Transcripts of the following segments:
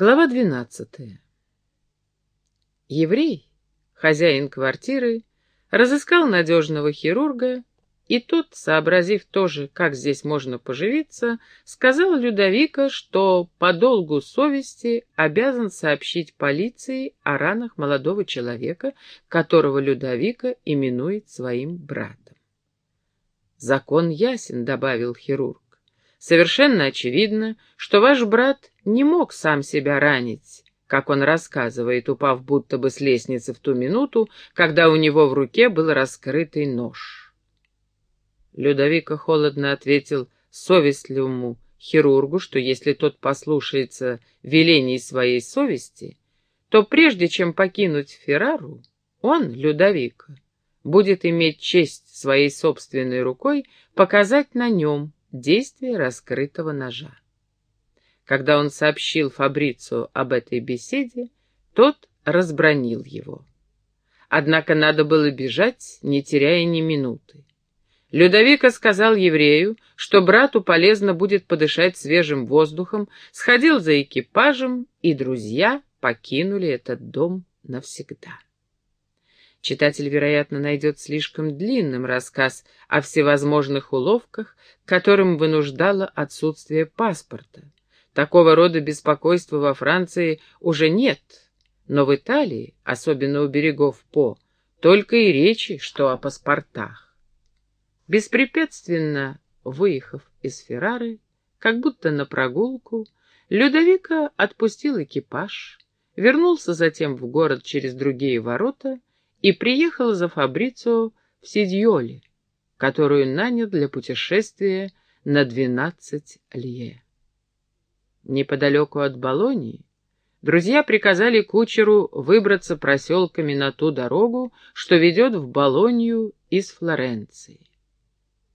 Глава двенадцатая. Еврей, хозяин квартиры, разыскал надежного хирурга, и тот, сообразив тоже, как здесь можно поживиться, сказал Людовика, что по долгу совести обязан сообщить полиции о ранах молодого человека, которого Людовика именует своим братом. «Закон ясен», — добавил хирург. Совершенно очевидно, что ваш брат не мог сам себя ранить, как он рассказывает, упав будто бы с лестницы в ту минуту, когда у него в руке был раскрытый нож. Людовика холодно ответил совестливому хирургу, что если тот послушается велений своей совести, то прежде чем покинуть Феррару, он, Людовика, будет иметь честь своей собственной рукой показать на нем действие раскрытого ножа. Когда он сообщил Фабрицу об этой беседе, тот разбронил его. Однако надо было бежать, не теряя ни минуты. Людовика сказал еврею, что брату полезно будет подышать свежим воздухом, сходил за экипажем, и друзья покинули этот дом навсегда. Читатель, вероятно, найдет слишком длинным рассказ о всевозможных уловках, которым вынуждало отсутствие паспорта. Такого рода беспокойства во Франции уже нет, но в Италии, особенно у берегов По, только и речи, что о паспортах. Беспрепятственно выехав из Феррары, как будто на прогулку, Людовика отпустил экипаж, вернулся затем в город через другие ворота и приехал за Фабрицио в Сидьоле, которую нанял для путешествия на двенадцать лье. Неподалеку от Болонии друзья приказали кучеру выбраться проселками на ту дорогу, что ведет в Болонью из Флоренции.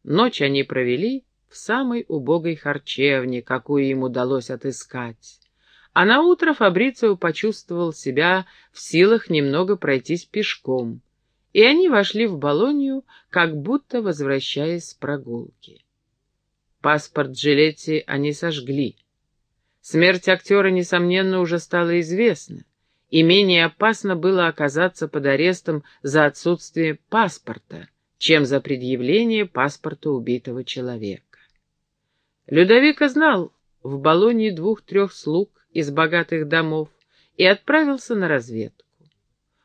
Ночь они провели в самой убогой харчевне, какую им удалось отыскать. А на утро Фабрицио почувствовал себя в силах немного пройтись пешком, и они вошли в Болонью, как будто возвращаясь с прогулки. Паспорт Джилетти они сожгли. Смерть актера, несомненно, уже стала известна, и менее опасно было оказаться под арестом за отсутствие паспорта, чем за предъявление паспорта убитого человека. Людовика знал в Болонии двух-трех слуг, из богатых домов и отправился на разведку.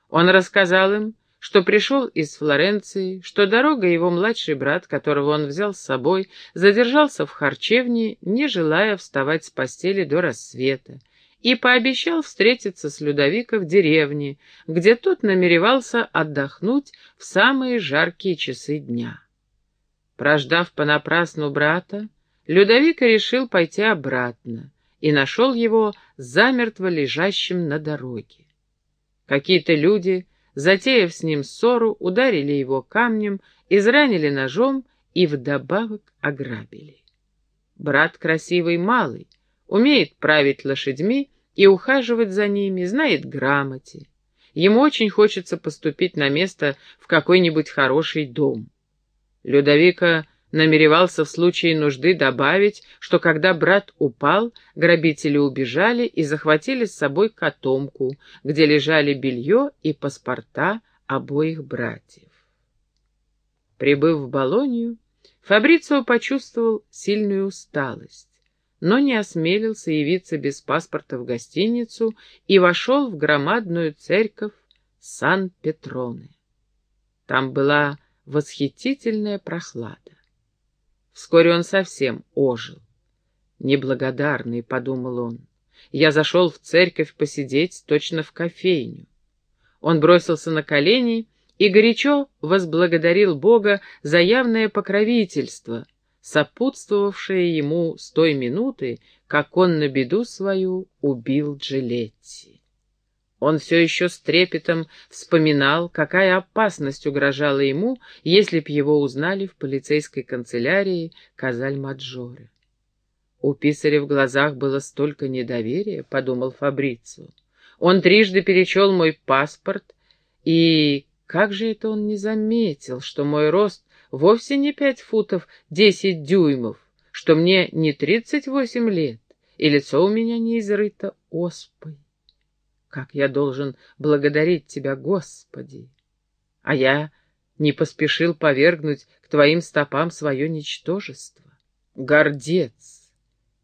Он рассказал им, что пришел из Флоренции, что дорога его младший брат, которого он взял с собой, задержался в харчевне, не желая вставать с постели до рассвета, и пообещал встретиться с Людовика в деревне, где тот намеревался отдохнуть в самые жаркие часы дня. Прождав понапрасну брата, Людовика решил пойти обратно, и нашел его замертво лежащим на дороге. Какие-то люди, затеяв с ним ссору, ударили его камнем, изранили ножом и вдобавок ограбили. Брат красивый малый, умеет править лошадьми и ухаживать за ними, знает грамоте. Ему очень хочется поступить на место в какой-нибудь хороший дом. Людовика намеревался в случае нужды добавить, что когда брат упал, грабители убежали и захватили с собой котомку, где лежали белье и паспорта обоих братьев. Прибыв в Болонию, Фабрицио почувствовал сильную усталость, но не осмелился явиться без паспорта в гостиницу и вошел в громадную церковь Сан-Петроне. Там была восхитительная прохлада. Вскоре он совсем ожил. «Неблагодарный», — подумал он, — «я зашел в церковь посидеть точно в кофейню». Он бросился на колени и горячо возблагодарил Бога за явное покровительство, сопутствовавшее ему с той минуты, как он на беду свою убил Джилетти. Он все еще с трепетом вспоминал, какая опасность угрожала ему, если б его узнали в полицейской канцелярии Казаль-Маджоре. У писаря в глазах было столько недоверия, — подумал Фабрицу. Он трижды перечел мой паспорт, и как же это он не заметил, что мой рост вовсе не пять футов десять дюймов, что мне не тридцать восемь лет, и лицо у меня не изрыто оспой. Как я должен благодарить Тебя, Господи! А я не поспешил повергнуть к Твоим стопам свое ничтожество. Гордец!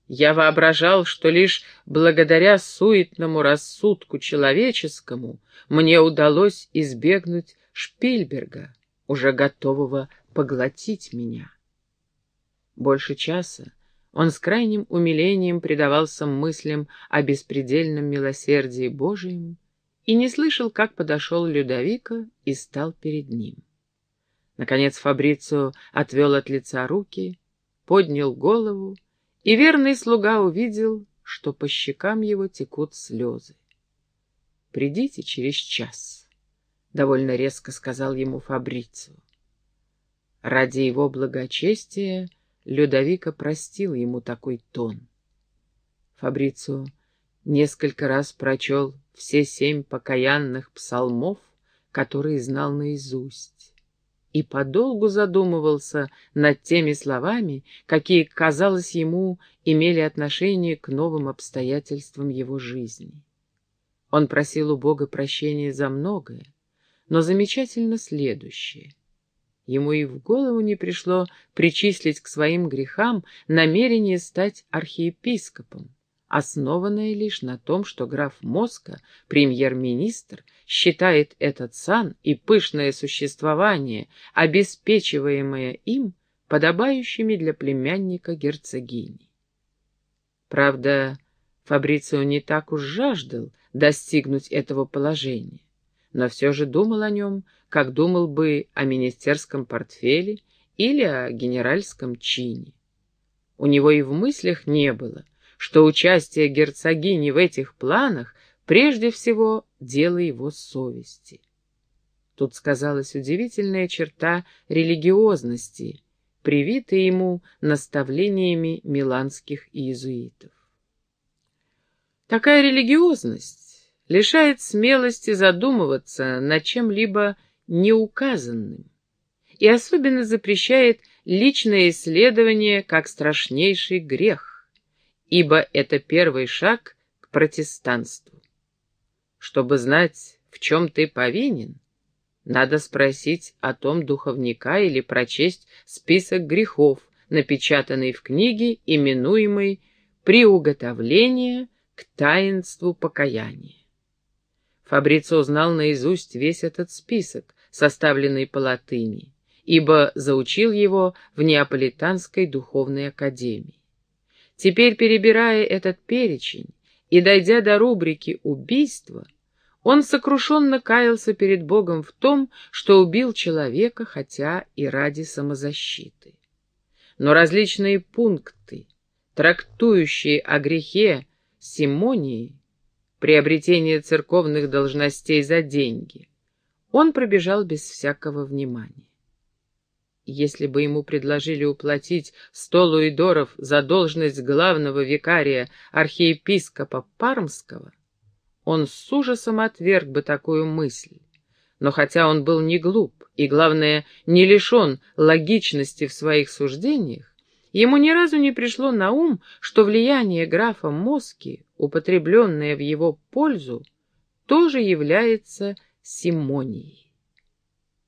Я воображал, что лишь благодаря суетному рассудку человеческому мне удалось избегнуть Шпильберга, уже готового поглотить меня. Больше часа он с крайним умилением предавался мыслям о беспредельном милосердии Божием и не слышал, как подошел Людовика и стал перед ним. Наконец Фабрицио отвел от лица руки, поднял голову, и верный слуга увидел, что по щекам его текут слезы. «Придите через час», — довольно резко сказал ему Фабрицио. Ради его благочестия Людовика простил ему такой тон. Фабрицио несколько раз прочел все семь покаянных псалмов, которые знал наизусть, и подолгу задумывался над теми словами, какие, казалось ему, имели отношение к новым обстоятельствам его жизни. Он просил у Бога прощения за многое, но замечательно следующее — Ему и в голову не пришло причислить к своим грехам намерение стать архиепископом, основанное лишь на том, что граф Моска, премьер-министр, считает этот сан и пышное существование, обеспечиваемое им, подобающими для племянника герцогини. Правда, Фабрицио не так уж жаждал достигнуть этого положения но все же думал о нем, как думал бы о министерском портфеле или о генеральском чине. У него и в мыслях не было, что участие герцогини в этих планах прежде всего дело его совести. Тут сказалась удивительная черта религиозности, привитая ему наставлениями миланских иезуитов. Такая религиозность лишает смелости задумываться над чем-либо неуказанным и особенно запрещает личное исследование как страшнейший грех, ибо это первый шаг к протестанству. Чтобы знать, в чем ты повинен, надо спросить о том духовника или прочесть список грехов, напечатанный в книге, именуемой «Приуготовление к таинству покаяния». Фабрицио знал наизусть весь этот список, составленный по латыни, ибо заучил его в Неаполитанской духовной академии. Теперь, перебирая этот перечень и дойдя до рубрики «Убийство», он сокрушенно каялся перед Богом в том, что убил человека, хотя и ради самозащиты. Но различные пункты, трактующие о грехе Симонии, приобретение церковных должностей за деньги. Он пробежал без всякого внимания. Если бы ему предложили уплатить сто луидоров за должность главного викария архиепископа Пармского, он с ужасом отверг бы такую мысль. Но хотя он был не глуп и, главное, не лишен логичности в своих суждениях, Ему ни разу не пришло на ум, что влияние графа Моски, употребленное в его пользу, тоже является симонией.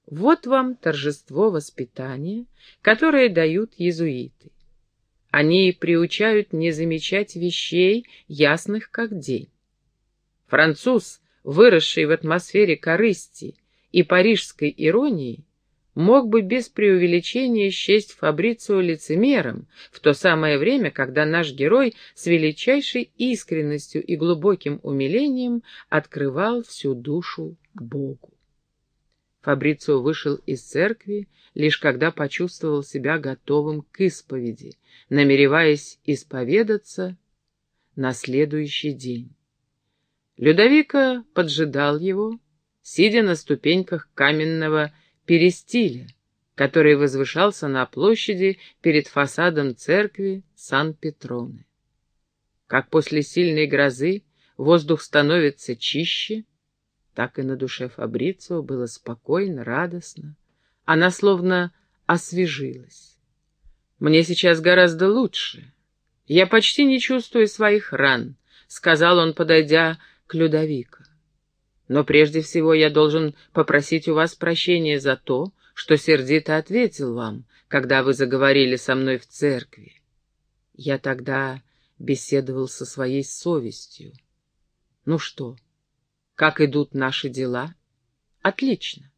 Вот вам торжество воспитания, которое дают иезуиты. Они приучают не замечать вещей, ясных как день. Француз, выросший в атмосфере корысти и парижской иронии, мог бы без преувеличения счесть Фабрицио лицемером в то самое время, когда наш герой с величайшей искренностью и глубоким умилением открывал всю душу Богу. Фабрицио вышел из церкви, лишь когда почувствовал себя готовым к исповеди, намереваясь исповедаться на следующий день. Людовика поджидал его, сидя на ступеньках каменного перестиля, который возвышался на площади перед фасадом церкви Сан-Петроны. Как после сильной грозы воздух становится чище, так и на душе Фабрицио было спокойно, радостно. Она словно освежилась. «Мне сейчас гораздо лучше. Я почти не чувствую своих ран, — сказал он, подойдя к Людовика. «Но прежде всего я должен попросить у вас прощения за то, что сердито ответил вам, когда вы заговорили со мной в церкви. Я тогда беседовал со своей совестью. Ну что, как идут наши дела? Отлично.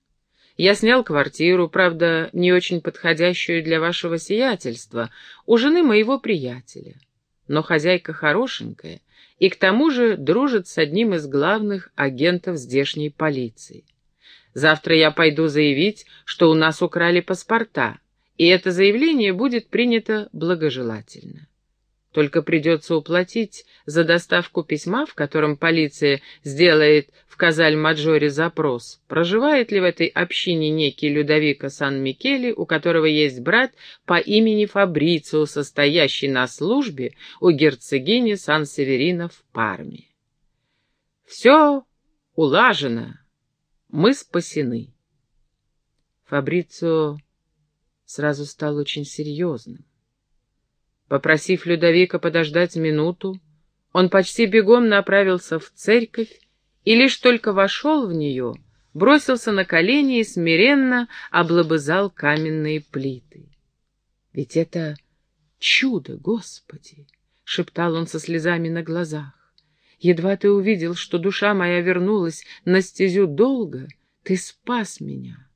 Я снял квартиру, правда, не очень подходящую для вашего сиятельства, у жены моего приятеля. Но хозяйка хорошенькая и к тому же дружит с одним из главных агентов здешней полиции. Завтра я пойду заявить, что у нас украли паспорта, и это заявление будет принято благожелательно. Только придется уплатить за доставку письма, в котором полиция сделает Казаль-Маджоре запрос, проживает ли в этой общине некий Людовико Сан-Микеле, у которого есть брат по имени Фабрицио, состоящий на службе у герцогини Сан-Северина в Парме. Все улажено, мы спасены. Фабрицио сразу стал очень серьезным. Попросив Людовика подождать минуту, он почти бегом направился в церковь и лишь только вошел в нее, бросился на колени и смиренно облобызал каменные плиты. «Ведь это чудо, Господи!» — шептал он со слезами на глазах. «Едва ты увидел, что душа моя вернулась на стезю долга, ты спас меня».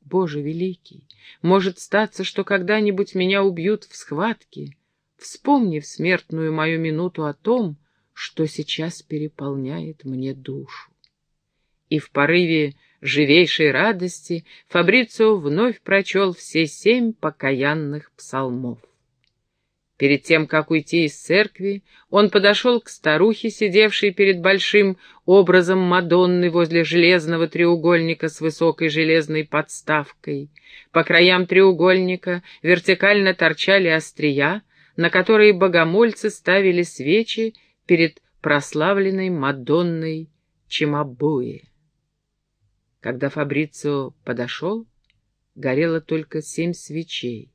Боже великий, может статься, что когда-нибудь меня убьют в схватке, вспомнив смертную мою минуту о том, что сейчас переполняет мне душу. И в порыве живейшей радости Фабрицио вновь прочел все семь покаянных псалмов. Перед тем, как уйти из церкви, он подошел к старухе, сидевшей перед большим образом Мадонны возле железного треугольника с высокой железной подставкой. По краям треугольника вертикально торчали острия, на которые богомольцы ставили свечи перед прославленной Мадонной Чимабуи. Когда Фабрицио подошел, горело только семь свечей.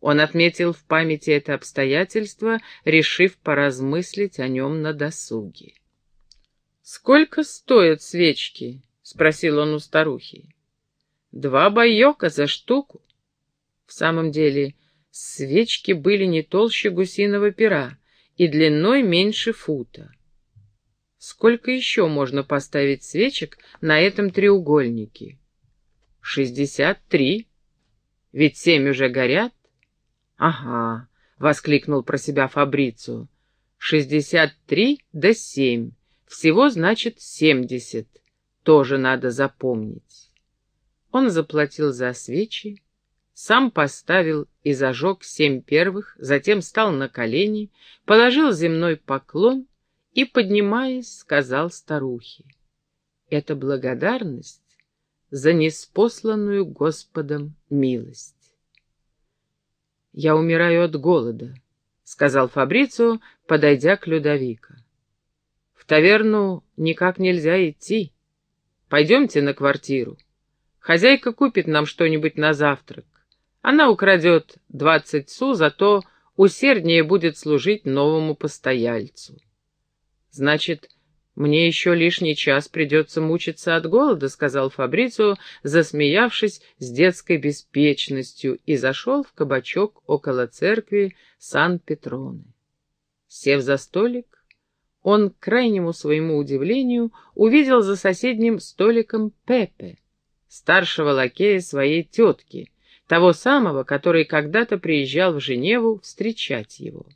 Он отметил в памяти это обстоятельство, решив поразмыслить о нем на досуге. «Сколько стоят свечки?» — спросил он у старухи. «Два байока за штуку». В самом деле, свечки были не толще гусиного пера и длиной меньше фута. Сколько еще можно поставить свечек на этом треугольнике? Шестьдесят три. Ведь семь уже горят. «Ага», — воскликнул про себя Фабрицу. «Шестьдесят три до семь. Всего, значит, семьдесят. Тоже надо запомнить». Он заплатил за свечи, сам поставил и зажег семь первых, затем встал на колени, положил земной поклон и, поднимаясь, сказал старухе, «Это благодарность за неспосланную Господом милость». «Я умираю от голода», — сказал Фабрицио, подойдя к Людовика. «В таверну никак нельзя идти. Пойдемте на квартиру. Хозяйка купит нам что-нибудь на завтрак. Она украдет двадцать су, зато усерднее будет служить новому постояльцу». «Значит, «Мне еще лишний час придется мучиться от голода», — сказал Фабрицио, засмеявшись с детской беспечностью, и зашел в кабачок около церкви Сан-Петроны. Сев за столик, он, к крайнему своему удивлению, увидел за соседним столиком Пепе, старшего лакея своей тетки, того самого, который когда-то приезжал в Женеву встречать его.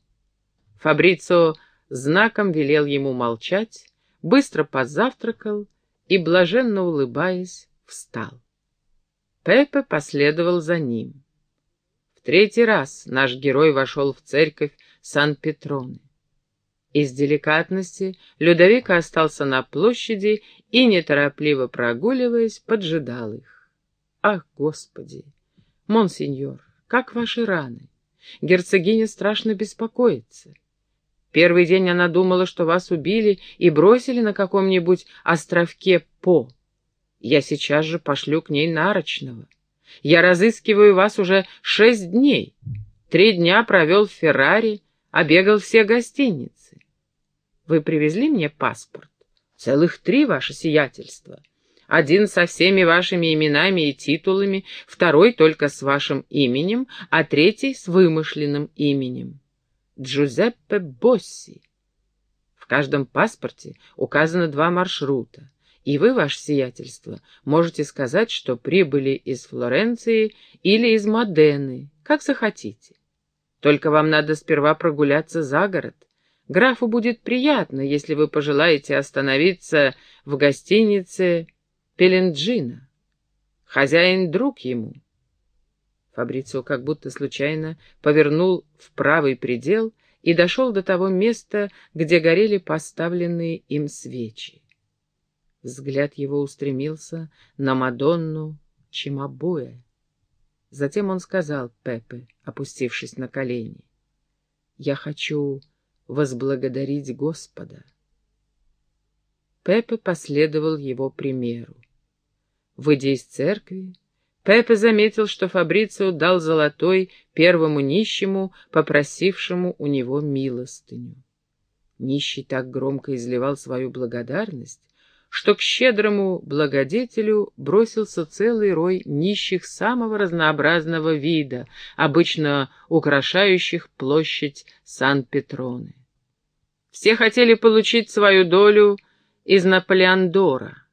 Фабрицио знаком велел ему молчать, быстро позавтракал и, блаженно улыбаясь, встал. Пепе последовал за ним. В третий раз наш герой вошел в церковь Сан-Петроны. Из деликатности Людовик остался на площади и, неторопливо прогуливаясь, поджидал их. «Ах, Господи! Монсеньор, как ваши раны? Герцогиня страшно беспокоится. Первый день она думала, что вас убили и бросили на каком-нибудь островке По. Я сейчас же пошлю к ней нарочного. Я разыскиваю вас уже шесть дней. Три дня провел в Феррари, обегал все гостиницы. Вы привезли мне паспорт? Целых три, ваше сиятельство. Один со всеми вашими именами и титулами, второй только с вашим именем, а третий с вымышленным именем. Джузеппе Босси. В каждом паспорте указано два маршрута, и вы, ваше сиятельство, можете сказать, что прибыли из Флоренции или из Модены, как захотите. Только вам надо сперва прогуляться за город. Графу будет приятно, если вы пожелаете остановиться в гостинице Пеленджина. Хозяин друг ему. Фабрицио как будто случайно повернул в правый предел и дошел до того места, где горели поставленные им свечи. Взгляд его устремился на Мадонну Чимабуэ. Затем он сказал Пепе, опустившись на колени, «Я хочу возблагодарить Господа». Пепе последовал его примеру. Выйдя из церкви, Пепе заметил, что Фабрицио дал золотой первому нищему, попросившему у него милостыню. Нищий так громко изливал свою благодарность, что к щедрому благодетелю бросился целый рой нищих самого разнообразного вида, обычно украшающих площадь Сан-Петроны. Все хотели получить свою долю из Наполеондора.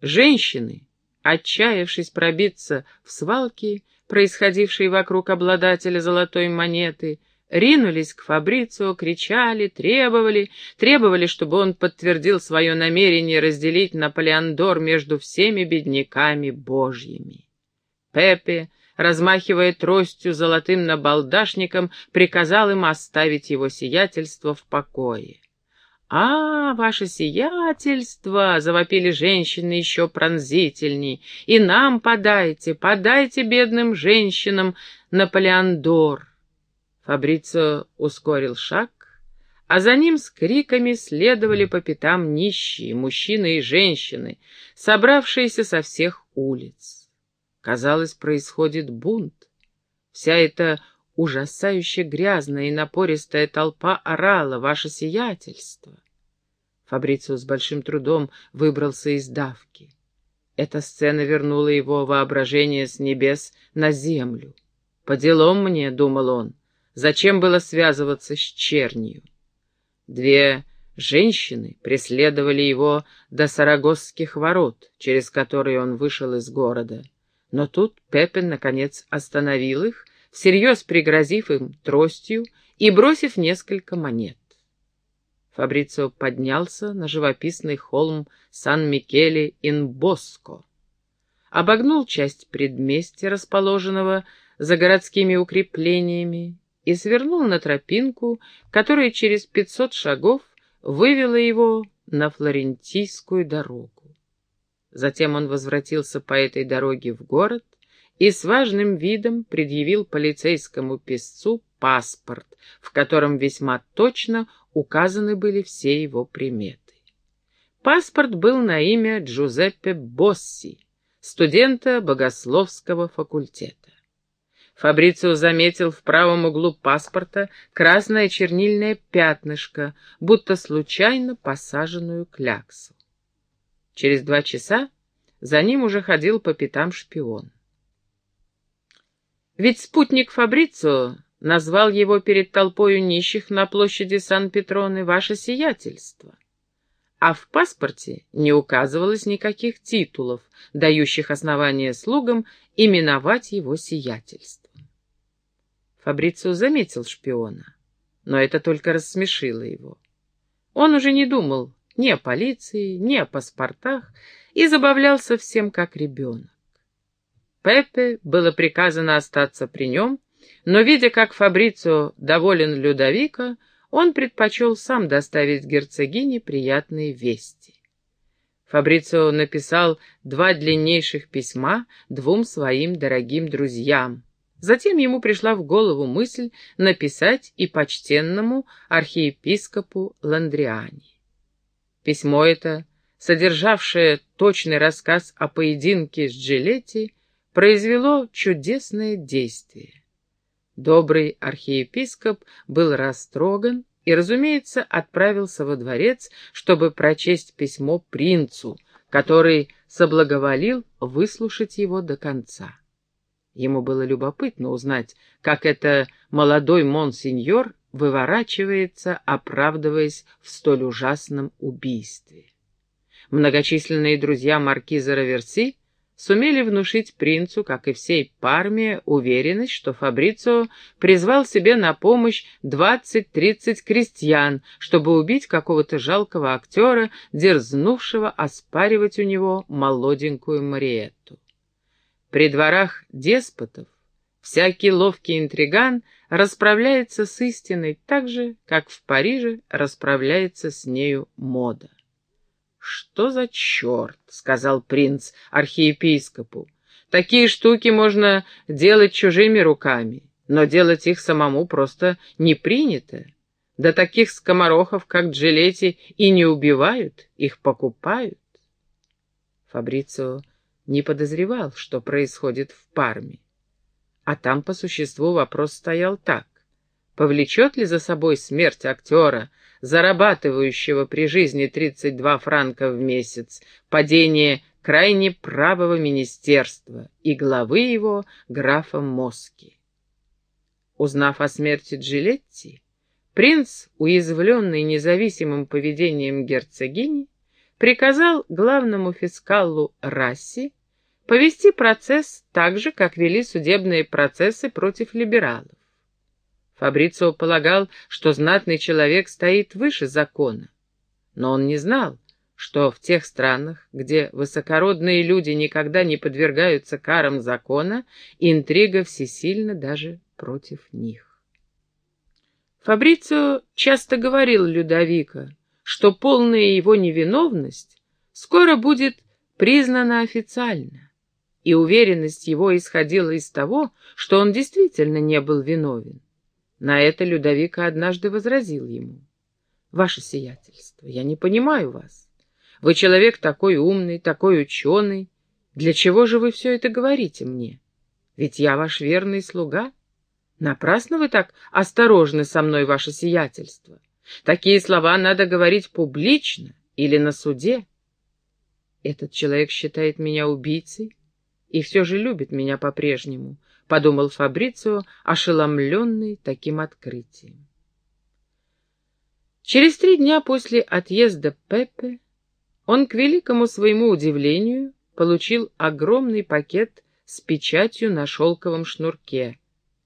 Женщины, Отчаявшись пробиться в свалки, происходившие вокруг обладателя золотой монеты, ринулись к Фабрицио, кричали, требовали, требовали, чтобы он подтвердил свое намерение разделить Наполеондор между всеми бедняками божьими. Пепе, размахивая тростью золотым набалдашником, приказал им оставить его сиятельство в покое. «А, ваше сиятельство!» — завопили женщины еще пронзительней. «И нам подайте, подайте бедным женщинам Наполеондор!» Фабрицио ускорил шаг, а за ним с криками следовали по пятам нищие, мужчины и женщины, собравшиеся со всех улиц. Казалось, происходит бунт. Вся эта ужасающе грязная и напористая толпа орала «Ваше сиятельство!». Фабрицио с большим трудом выбрался из давки. Эта сцена вернула его воображение с небес на землю. «По делам мне», — думал он, — «зачем было связываться с чернью?» Две женщины преследовали его до Сарагосских ворот, через которые он вышел из города. Но тут Пеппин, наконец, остановил их всерьез пригрозив им тростью и бросив несколько монет. Фабрицио поднялся на живописный холм Сан-Микеле-ин-Боско, обогнул часть предместья, расположенного за городскими укреплениями, и свернул на тропинку, которая через пятьсот шагов вывела его на Флорентийскую дорогу. Затем он возвратился по этой дороге в город и с важным видом предъявил полицейскому писцу паспорт, в котором весьма точно указаны были все его приметы. Паспорт был на имя Джузеппе Босси, студента богословского факультета. Фабрицио заметил в правом углу паспорта красное чернильное пятнышко, будто случайно посаженную кляксу. Через два часа за ним уже ходил по пятам шпион. Ведь спутник Фабрицио назвал его перед толпою нищих на площади Сан-Петроны «Ваше сиятельство». А в паспорте не указывалось никаких титулов, дающих основание слугам именовать его сиятельством. Фабрицио заметил шпиона, но это только рассмешило его. Он уже не думал ни о полиции, ни о паспортах и забавлялся всем как ребенок. Пеппе было приказано остаться при нем, но, видя, как Фабрицио доволен Людовика, он предпочел сам доставить герцогине приятные вести. Фабрицио написал два длиннейших письма двум своим дорогим друзьям. Затем ему пришла в голову мысль написать и почтенному архиепископу Ландриани. Письмо это, содержавшее точный рассказ о поединке с Джилетти, произвело чудесное действие. Добрый архиепископ был растроган и, разумеется, отправился во дворец, чтобы прочесть письмо принцу, который соблаговолил выслушать его до конца. Ему было любопытно узнать, как это молодой монсеньор выворачивается, оправдываясь в столь ужасном убийстве. Многочисленные друзья маркиза Раверси сумели внушить принцу, как и всей Парме, уверенность, что Фабрицио призвал себе на помощь двадцать-тридцать крестьян, чтобы убить какого-то жалкого актера, дерзнувшего оспаривать у него молоденькую Мариетту. При дворах деспотов всякий ловкий интриган расправляется с истиной так же, как в Париже расправляется с нею мода. «Что за черт?» — сказал принц архиепископу. «Такие штуки можно делать чужими руками, но делать их самому просто не принято. Да таких скоморохов, как Джилетти, и не убивают, их покупают». Фабрицио не подозревал, что происходит в Парме. А там по существу вопрос стоял так. Повлечет ли за собой смерть актера, зарабатывающего при жизни 32 франка в месяц, падение крайне правого министерства и главы его графа Моски? Узнав о смерти Джилетти, принц, уязвленный независимым поведением герцогини, приказал главному фискалу Расси повести процесс так же, как вели судебные процессы против либералов. Фабрицио полагал, что знатный человек стоит выше закона, но он не знал, что в тех странах, где высокородные люди никогда не подвергаются карам закона, интрига всесильна даже против них. Фабрицио часто говорил Людовика, что полная его невиновность скоро будет признана официально, и уверенность его исходила из того, что он действительно не был виновен. На это Людовика однажды возразил ему. «Ваше сиятельство, я не понимаю вас. Вы человек такой умный, такой ученый. Для чего же вы все это говорите мне? Ведь я ваш верный слуга. Напрасно вы так осторожны со мной, ваше сиятельство. Такие слова надо говорить публично или на суде. Этот человек считает меня убийцей и все же любит меня по-прежнему, — подумал Фабрицио, ошеломленный таким открытием. Через три дня после отъезда Пепе он, к великому своему удивлению, получил огромный пакет с печатью на шелковом шнурке,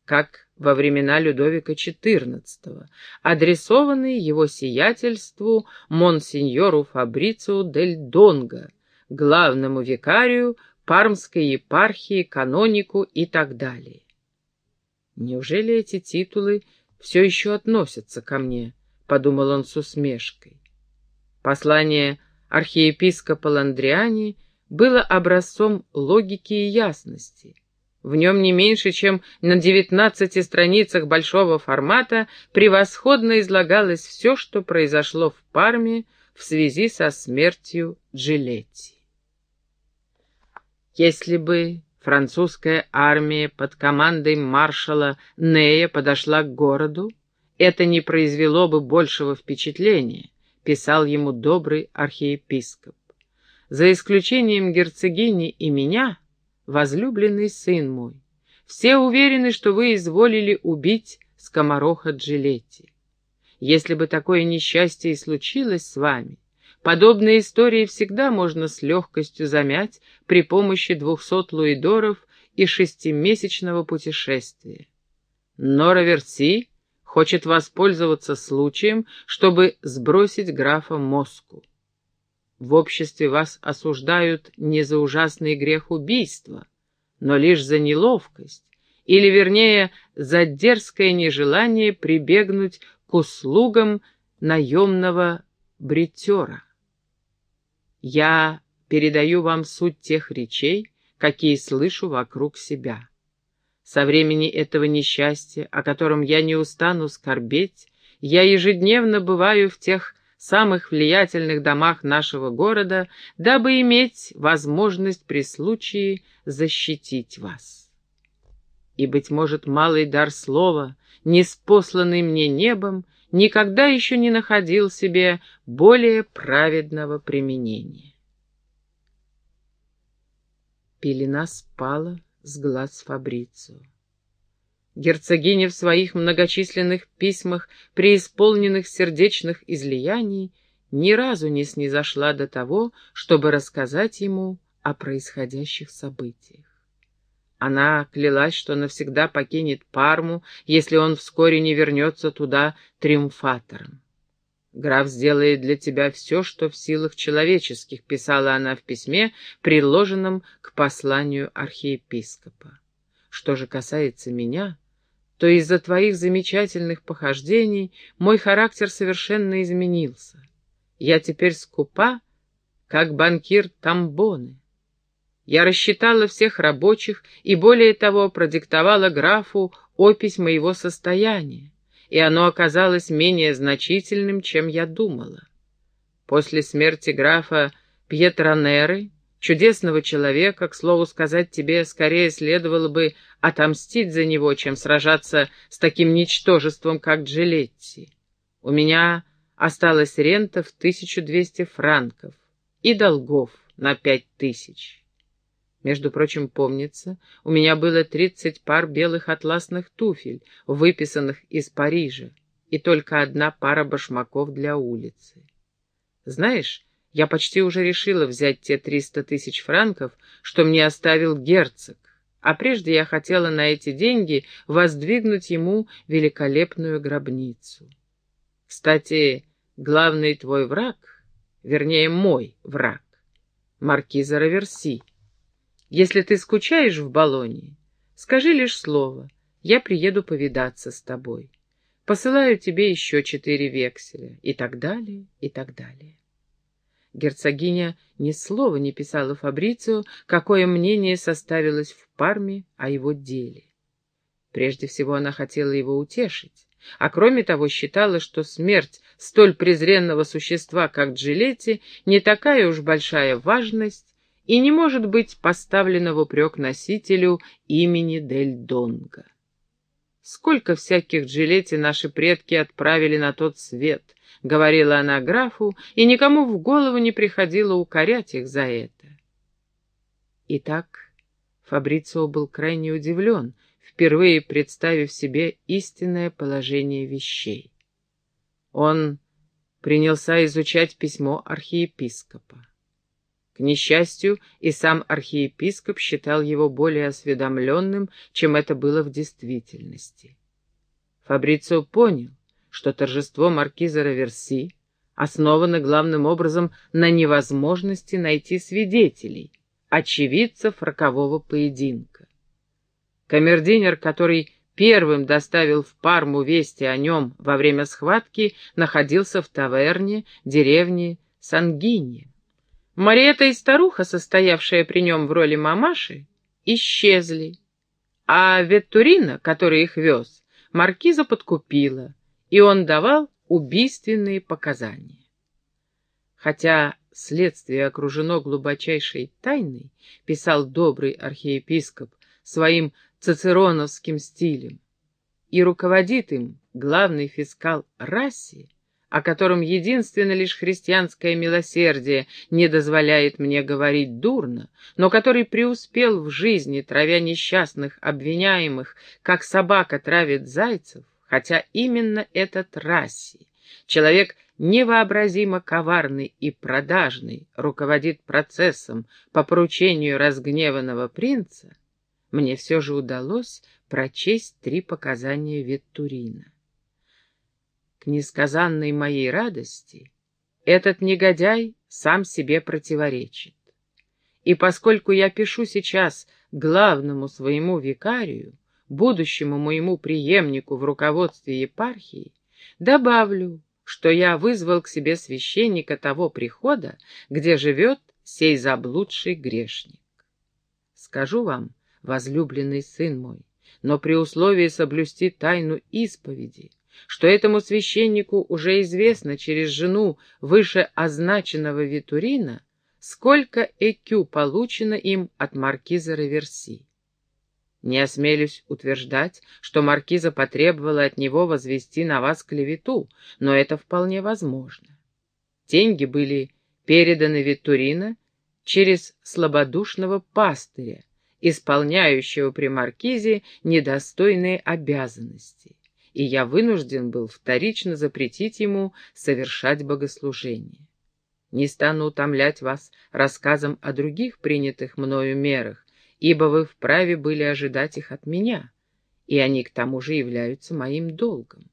как во времена Людовика XIV, адресованный его сиятельству монсеньору Фабрицио дель Донго, главному викарию Пармской епархии, канонику и так далее. Неужели эти титулы все еще относятся ко мне? — подумал он с усмешкой. Послание архиепископа Ландриани было образцом логики и ясности — в нем не меньше, чем на девятнадцати страницах большого формата превосходно излагалось все, что произошло в Парме в связи со смертью Джилетти. Если бы французская армия под командой маршала Нея подошла к городу, это не произвело бы большего впечатления, писал ему добрый архиепископ. За исключением герцогини и меня, возлюбленный сын мой, все уверены, что вы изволили убить скомороха Джилетти. Если бы такое несчастье и случилось с вами, подобные истории всегда можно с легкостью замять при помощи двухсот луидоров и шестимесячного путешествия. Но Раверси хочет воспользоваться случаем, чтобы сбросить графа Моску. В обществе вас осуждают не за ужасный грех убийства, но лишь за неловкость, или, вернее, за дерзкое нежелание прибегнуть к услугам наемного бритера. Я передаю вам суть тех речей, какие слышу вокруг себя. Со времени этого несчастья, о котором я не устану скорбеть, я ежедневно бываю в тех самых влиятельных домах нашего города, дабы иметь возможность при случае защитить вас. И, быть может, малый дар слова, неспосланный мне небом, никогда еще не находил себе более праведного применения. Пелена спала с глаз Фабрицио. Герцогиня в своих многочисленных письмах, преисполненных сердечных излияний, ни разу не снизошла до того, чтобы рассказать ему о происходящих событиях. Она клялась, что навсегда покинет Парму, если он вскоре не вернется туда триумфатором. «Граф сделает для тебя все, что в силах человеческих», — писала она в письме, приложенном к посланию архиепископа. «Что же касается меня, то из-за твоих замечательных похождений мой характер совершенно изменился. Я теперь скупа, как банкир Тамбоны. Я рассчитала всех рабочих и, более того, продиктовала графу опись моего состояния, и оно оказалось менее значительным, чем я думала. После смерти графа Пьетронеры чудесного человека, к слову сказать, тебе скорее следовало бы отомстить за него, чем сражаться с таким ничтожеством, как Джилетти. У меня осталась рента в 1200 франков и долгов на пять тысяч. Между прочим, помнится, у меня было тридцать пар белых атласных туфель, выписанных из Парижа, и только одна пара башмаков для улицы. Знаешь, я почти уже решила взять те триста тысяч франков, что мне оставил герцог, а прежде я хотела на эти деньги воздвигнуть ему великолепную гробницу. Кстати, главный твой враг, вернее, мой враг, маркиза Раверси. Если ты скучаешь в Болонии, скажи лишь слово, я приеду повидаться с тобой. Посылаю тебе еще четыре векселя, и так далее, и так далее. Герцогиня ни слова не писала Фабрицио, какое мнение составилось в Парме о его деле. Прежде всего она хотела его утешить, а кроме того считала, что смерть столь презренного существа, как Джилетти, не такая уж большая важность и не может быть поставлена в упрек носителю имени Дель Донго. Сколько всяких Джилетти наши предки отправили на тот свет, — говорила она графу, и никому в голову не приходило укорять их за это. Итак, Фабрицио был крайне удивлен, впервые представив себе истинное положение вещей. Он принялся изучать письмо архиепископа. К несчастью, и сам архиепископ считал его более осведомленным, чем это было в действительности. Фабрицио понял, что торжество маркиза Раверси основано главным образом на невозможности найти свидетелей, очевидцев рокового поединка. Камердинер, который первым доставил в Парму вести о нем во время схватки, находился в таверне деревни Сангини. Мариэта и старуха, состоявшая при нем в роли мамаши, исчезли, а Веттурина, который их вез, маркиза подкупила, и он давал убийственные показания. Хотя следствие окружено глубочайшей тайной, писал добрый архиепископ своим цицероновским стилем, и руководит им главный фискал Расси, о котором единственно лишь христианское милосердие не дозволяет мне говорить дурно, но который преуспел в жизни, травя несчастных обвиняемых, как собака травит зайцев, хотя именно этот Расси, человек невообразимо коварный и продажный, руководит процессом по поручению разгневанного принца, мне все же удалось прочесть три показания Веттурина. К несказанной моей радости этот негодяй сам себе противоречит. И поскольку я пишу сейчас главному своему викарию, будущему моему преемнику в руководстве епархии, добавлю, что я вызвал к себе священника того прихода, где живет сей заблудший грешник. Скажу вам, возлюбленный сын мой, но при условии соблюсти тайну исповеди, что этому священнику уже известно через жену выше означенного Витурина, сколько экю получено им от маркиза Раверси. Не осмелюсь утверждать, что маркиза потребовала от него возвести на вас клевету, но это вполне возможно. Деньги были переданы Витурино через слабодушного пастыря, исполняющего при маркизе недостойные обязанности, и я вынужден был вторично запретить ему совершать богослужение. Не стану утомлять вас рассказом о других принятых мною мерах, ибо вы вправе были ожидать их от меня, и они к тому же являются моим долгом.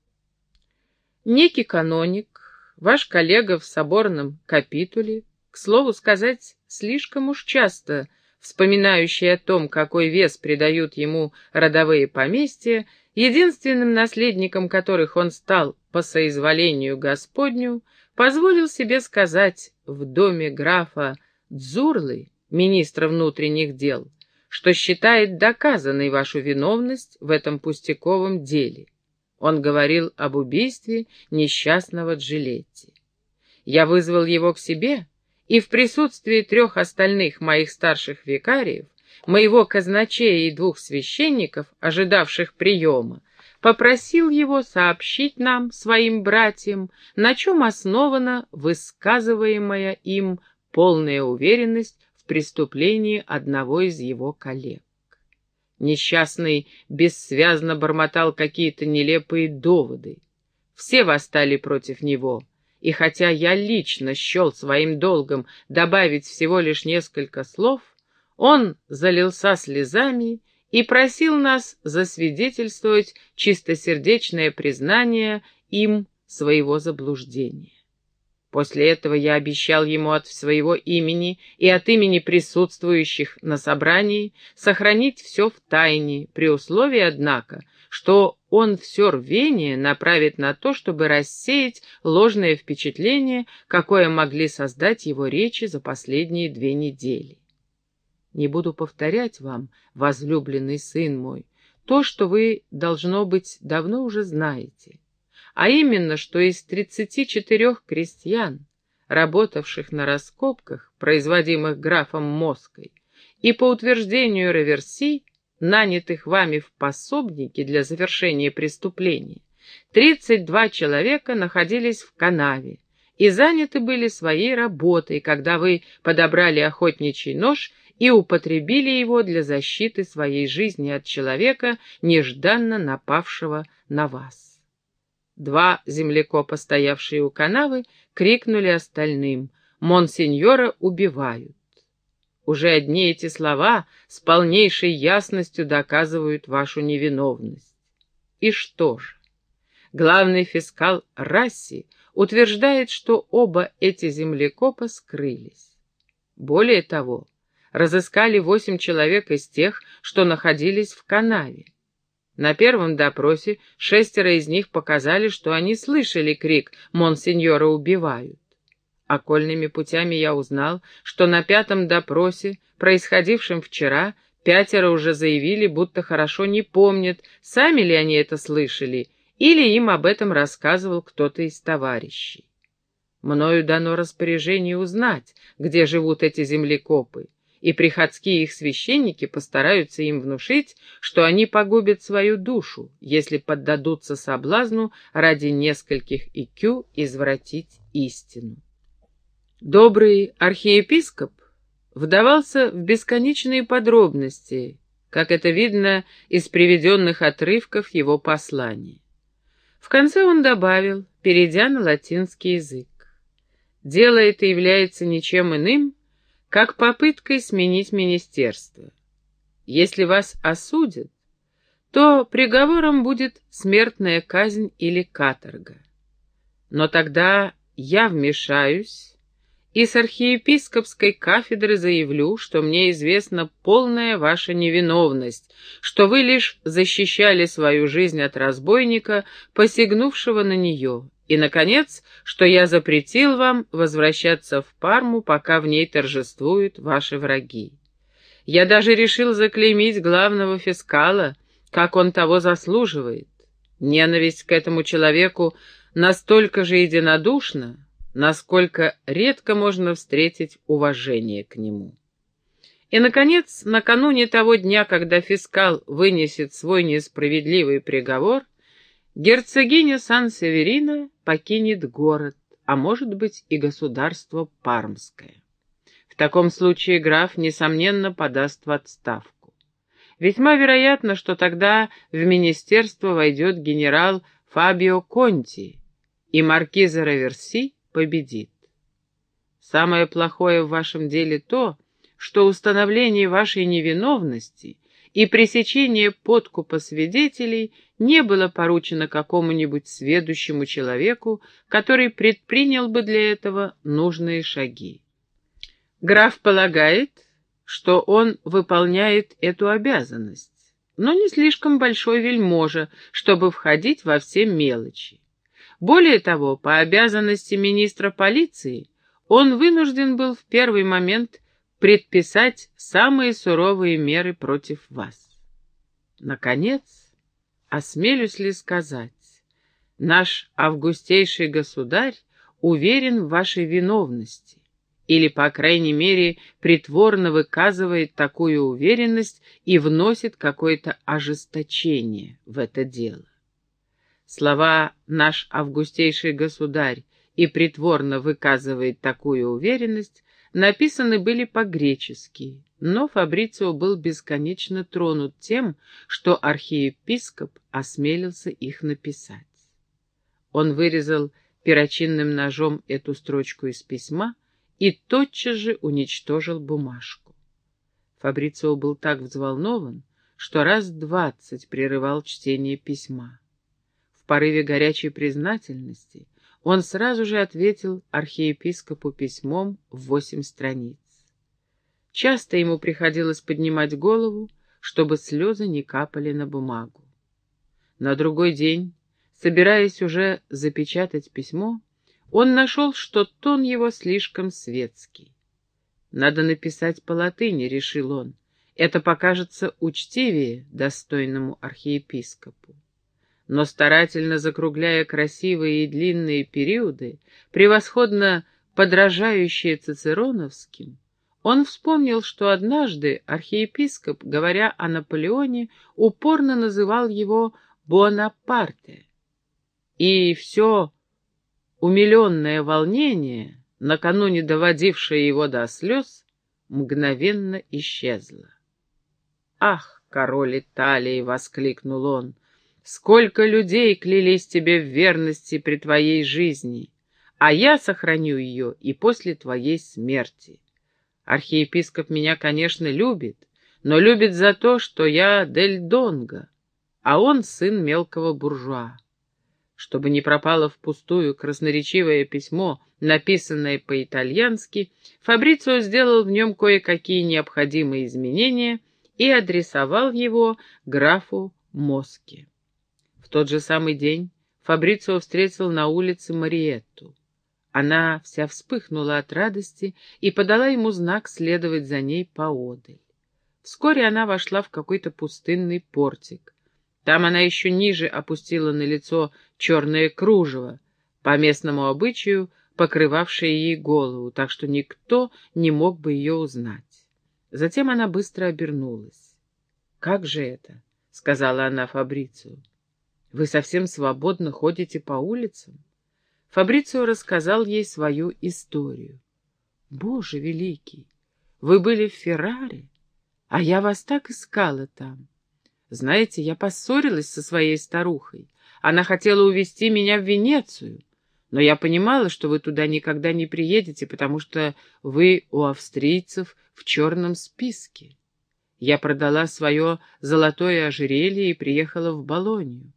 Некий каноник, ваш коллега в соборном капитуле, к слову сказать, слишком уж часто вспоминающий о том, какой вес придают ему родовые поместья, единственным наследником которых он стал по соизволению Господню, позволил себе сказать в доме графа Дзурлы, министра внутренних дел, что считает доказанной вашу виновность в этом пустяковом деле. Он говорил об убийстве несчастного Джилетти. Я вызвал его к себе, и в присутствии трех остальных моих старших викариев, моего казначея и двух священников, ожидавших приема, попросил его сообщить нам, своим братьям, на чем основана высказываемая им полная уверенность в преступлении одного из его коллег. Несчастный бессвязно бормотал какие-то нелепые доводы. Все восстали против него, и хотя я лично счел своим долгом добавить всего лишь несколько слов, он залился слезами и просил нас засвидетельствовать чистосердечное признание им своего заблуждения. После этого я обещал ему от своего имени и от имени присутствующих на собрании сохранить все в тайне, при условии, однако, что он все рвение направит на то, чтобы рассеять ложное впечатление, какое могли создать его речи за последние две недели. Не буду повторять вам, возлюбленный сын мой, то, что вы, должно быть, давно уже знаете, а именно, что из 34 крестьян, работавших на раскопках, производимых графом Моской, и по утверждению Реверси, нанятых вами в пособники для завершения преступления, 32 человека находились в канаве и заняты были своей работой, когда вы подобрали охотничий нож и употребили его для защиты своей жизни от человека, нежданно напавшего на вас. Два землекопа, стоявшие у канавы, крикнули остальным «Монсеньора убивают». Уже одни эти слова с полнейшей ясностью доказывают вашу невиновность. И что же? Главный фискал Расси утверждает, что оба эти землекопа скрылись. Более того, разыскали восемь человек из тех, что находились в канаве. На первом допросе шестеро из них показали, что они слышали крик «Монсеньора убивают». Окольными путями я узнал, что на пятом допросе, происходившем вчера, пятеро уже заявили, будто хорошо не помнят, сами ли они это слышали, или им об этом рассказывал кто-то из товарищей. Мною дано распоряжение узнать, где живут эти землекопы, и приходские их священники постараются им внушить, что они погубят свою душу, если поддадутся соблазну ради нескольких икю извратить истину. Добрый архиепископ вдавался в бесконечные подробности, как это видно из приведенных отрывков его послания. В конце он добавил, перейдя на латинский язык. Дело это является ничем иным, как попыткой сменить министерство. Если вас осудят, то приговором будет смертная казнь или каторга. Но тогда я вмешаюсь и с архиепископской кафедры заявлю, что мне известна полная ваша невиновность, что вы лишь защищали свою жизнь от разбойника, посягнувшего на нее, и, наконец, что я запретил вам возвращаться в Парму, пока в ней торжествуют ваши враги. Я даже решил заклеймить главного фискала, как он того заслуживает. Ненависть к этому человеку настолько же единодушна, насколько редко можно встретить уважение к нему. И, наконец, накануне того дня, когда фискал вынесет свой несправедливый приговор, герцогиня Сан-Северина покинет город, а может быть и государство Пармское. В таком случае граф, несомненно, подаст в отставку. Весьма вероятно, что тогда в министерство войдет генерал Фабио Конти, и маркиза Раверси победит. Самое плохое в вашем деле то, что установление вашей невиновности и пресечение подкупа свидетелей не было поручено какому-нибудь сведущему человеку, который предпринял бы для этого нужные шаги. Граф полагает, что он выполняет эту обязанность, но не слишком большой вельможа, чтобы входить во все мелочи. Более того, по обязанности министра полиции он вынужден был в первый момент предписать самые суровые меры против вас. Наконец, осмелюсь ли сказать, наш августейший государь уверен в вашей виновности, или, по крайней мере, притворно выказывает такую уверенность и вносит какое-то ожесточение в это дело. Слова «наш августейший государь» и притворно выказывает такую уверенность написаны были по-гречески, но Фабрицио был бесконечно тронут тем, что архиепископ осмелился их написать. Он вырезал перочинным ножом эту строчку из письма и тотчас же уничтожил бумажку. Фабрицио был так взволнован, что раз двадцать прерывал чтение письма. В порыве горячей признательности он сразу же ответил архиепископу письмом в восемь страниц. Часто ему приходилось поднимать голову, чтобы слезы не капали на бумагу. На другой день, собираясь уже запечатать письмо, он нашел, что тон его слишком светский. «Надо написать по латыни», — решил он. «Это покажется учтивее достойному архиепископу» но старательно закругляя красивые и длинные периоды, превосходно подражающие цицероновским, он вспомнил, что однажды архиепископ, говоря о Наполеоне, упорно называл его Бонапарте. И все умиленное волнение, накануне доводившее его до слез, мгновенно исчезло. «Ах, король Италии!» — воскликнул он — Сколько людей клялись тебе в верности при твоей жизни, а я сохраню ее и после твоей смерти. Архиепископ меня, конечно, любит, но любит за то, что я Дель Донго, а он сын мелкого буржуа. Чтобы не пропало впустую красноречивое письмо, написанное по-итальянски, Фабрицио сделал в нем кое-какие необходимые изменения и адресовал его графу Моске. В тот же самый день Фабрицио встретил на улице Мариетту. Она вся вспыхнула от радости и подала ему знак следовать за ней поодаль. Вскоре она вошла в какой-то пустынный портик. Там она еще ниже опустила на лицо черное кружево, по местному обычаю покрывавшее ей голову, так что никто не мог бы ее узнать. Затем она быстро обернулась. «Как же это?» — сказала она Фабрицию. Вы совсем свободно ходите по улицам? Фабрицио рассказал ей свою историю. Боже великий, вы были в Ферраре, а я вас так искала там. Знаете, я поссорилась со своей старухой. Она хотела увезти меня в Венецию, но я понимала, что вы туда никогда не приедете, потому что вы у австрийцев в черном списке. Я продала свое золотое ожерелье и приехала в Болонию.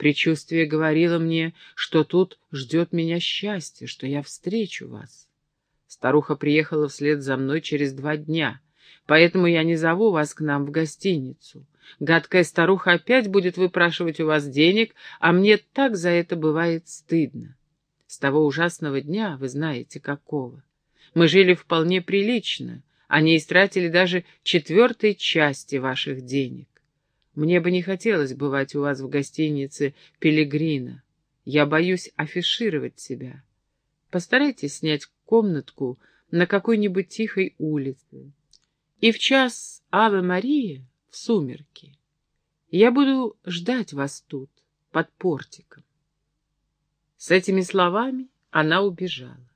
Причувствие говорило мне, что тут ждет меня счастье, что я встречу вас. Старуха приехала вслед за мной через два дня, поэтому я не зову вас к нам в гостиницу. Гадкая старуха опять будет выпрашивать у вас денег, а мне так за это бывает стыдно. С того ужасного дня, вы знаете какого, мы жили вполне прилично, а не истратили даже четвертой части ваших денег. Мне бы не хотелось бывать у вас в гостинице «Пелегрина». Я боюсь афишировать себя. Постарайтесь снять комнатку на какой-нибудь тихой улице. И в час Аве Мария, в сумерки, я буду ждать вас тут, под портиком. С этими словами она убежала.